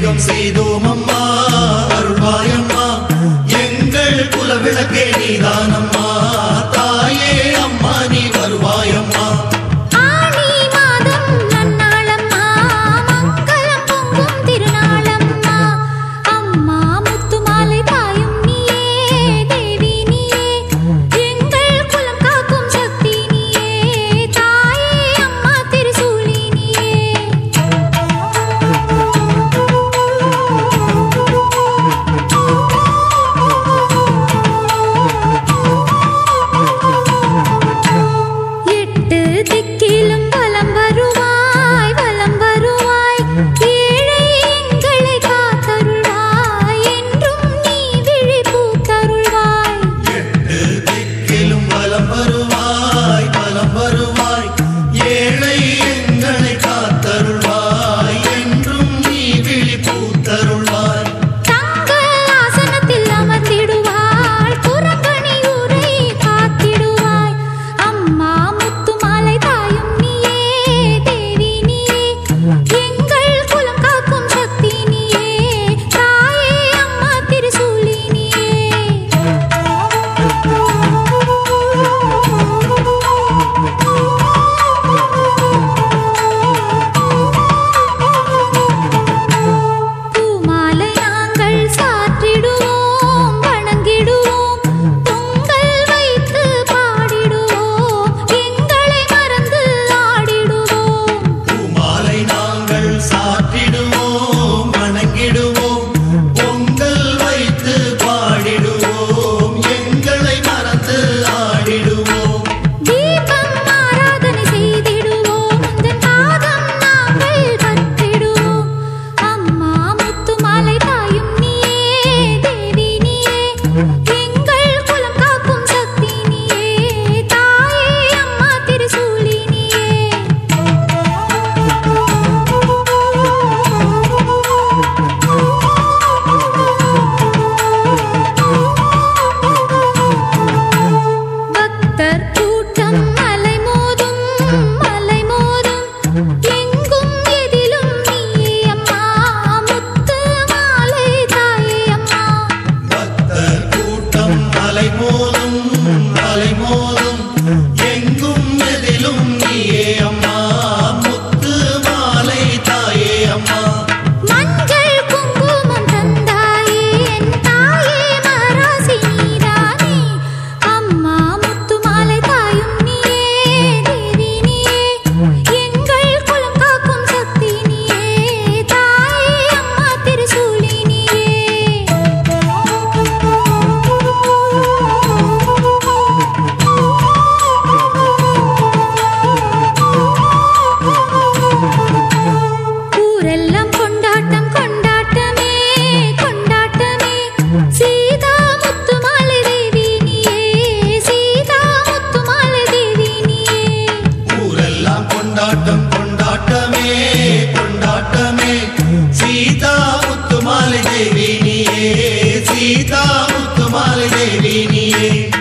அபிஷேகம் செய்தோம் அம்மா அருள்வாயம்மா. எங்கள் குல விளக்கே தாயே सीता उत्तमाल देवी